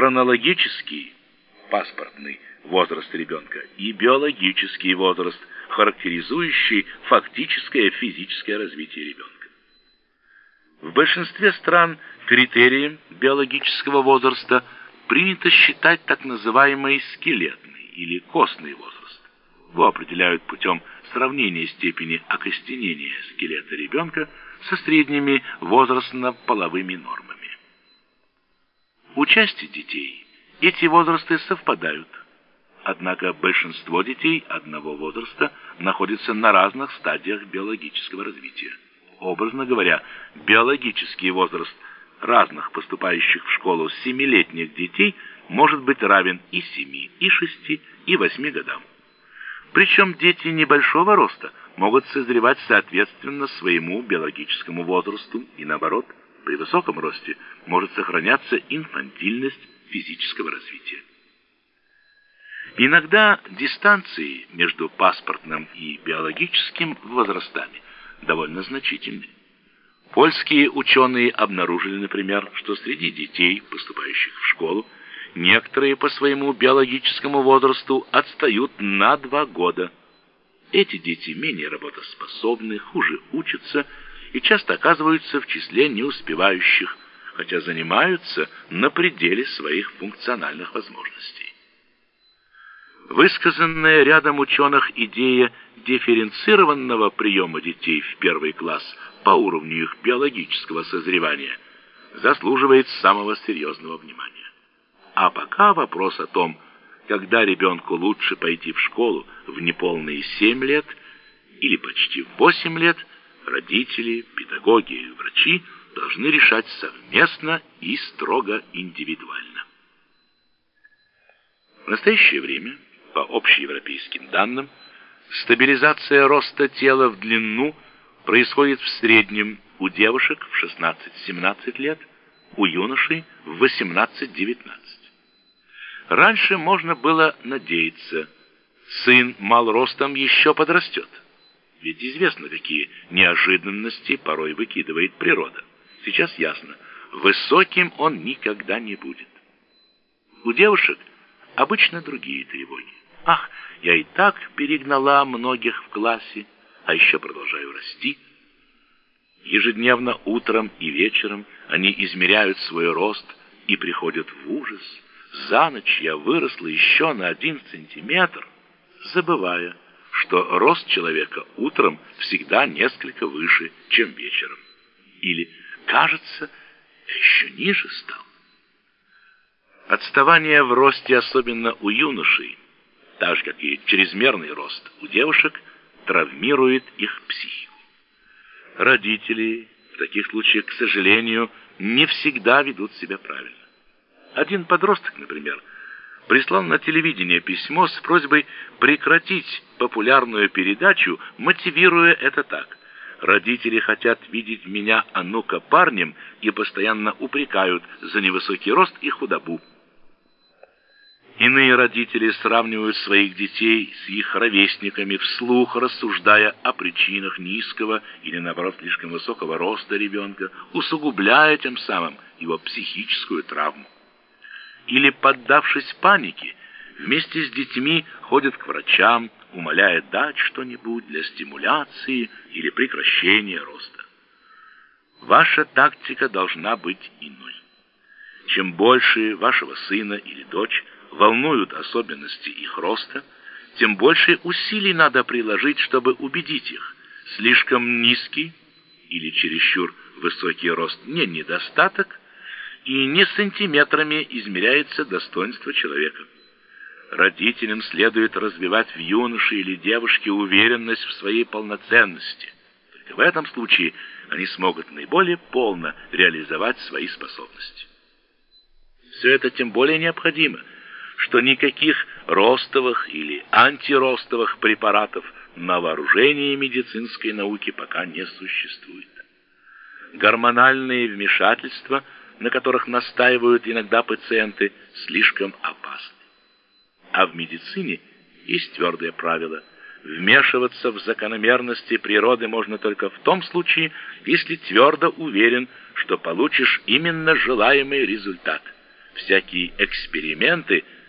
хронологический, паспортный возраст ребенка и биологический возраст, характеризующий фактическое физическое развитие ребенка. В большинстве стран критерием биологического возраста принято считать так называемый скелетный или костный возраст. Его определяют путем сравнения степени окостенения скелета ребенка со средними возрастно-половыми нормами. Части детей эти возрасты совпадают, однако большинство детей одного возраста находятся на разных стадиях биологического развития. Образно говоря, биологический возраст разных поступающих в школу семилетних детей может быть равен и 7, и 6, и 8 годам. Причем дети небольшого роста могут созревать соответственно своему биологическому возрасту и наоборот, при высоком росте может сохраняться инфантильность физического развития. Иногда дистанции между паспортным и биологическим возрастами довольно значительны. Польские ученые обнаружили, например, что среди детей, поступающих в школу, некоторые по своему биологическому возрасту отстают на два года. Эти дети менее работоспособны, хуже учатся и часто оказываются в числе неуспевающих, хотя занимаются на пределе своих функциональных возможностей. Высказанная рядом ученых идея дифференцированного приема детей в первый класс по уровню их биологического созревания заслуживает самого серьезного внимания. А пока вопрос о том, когда ребенку лучше пойти в школу в неполные 7 лет или почти в 8 лет, родители, педагоги и врачи должны решать совместно и строго индивидуально. В настоящее время, по общеевропейским данным, стабилизация роста тела в длину происходит в среднем у девушек в 16-17 лет, у юношей в 18-19. Раньше можно было надеяться, сын мал ростом еще подрастет. Ведь известно, какие неожиданности порой выкидывает природа. Сейчас ясно, высоким он никогда не будет. У девушек обычно другие тревоги. Ах, я и так перегнала многих в классе, а еще продолжаю расти. Ежедневно утром и вечером они измеряют свой рост и приходят в ужас – за ночь я выросла еще на один сантиметр, забывая, что рост человека утром всегда несколько выше, чем вечером. Или, кажется, еще ниже стал. Отставание в росте, особенно у юношей, так же, как и чрезмерный рост у девушек, травмирует их психику. Родители в таких случаях, к сожалению, не всегда ведут себя правильно. Один подросток, например, прислал на телевидение письмо с просьбой прекратить популярную передачу, мотивируя это так. Родители хотят видеть меня, а ну-ка, парнем, и постоянно упрекают за невысокий рост и худобу. Иные родители сравнивают своих детей с их ровесниками, вслух рассуждая о причинах низкого или, наоборот, слишком высокого роста ребенка, усугубляя тем самым его психическую травму или, поддавшись панике, вместе с детьми ходят к врачам, умоляя дать что-нибудь для стимуляции или прекращения роста. Ваша тактика должна быть иной. Чем больше вашего сына или дочь волнуют особенности их роста, тем больше усилий надо приложить, чтобы убедить их. Слишком низкий или чересчур высокий рост не недостаток, и не сантиметрами измеряется достоинство человека. Родителям следует развивать в юноше или девушке уверенность в своей полноценности. Только в этом случае они смогут наиболее полно реализовать свои способности. Все это тем более необходимо, что никаких ростовых или антиростовых препаратов на вооружении медицинской науки пока не существует. Гормональные вмешательства – на которых настаивают иногда пациенты, слишком опасны. А в медицине есть твердое правило – Вмешиваться в закономерности природы можно только в том случае, если твердо уверен, что получишь именно желаемый результат. всякие эксперименты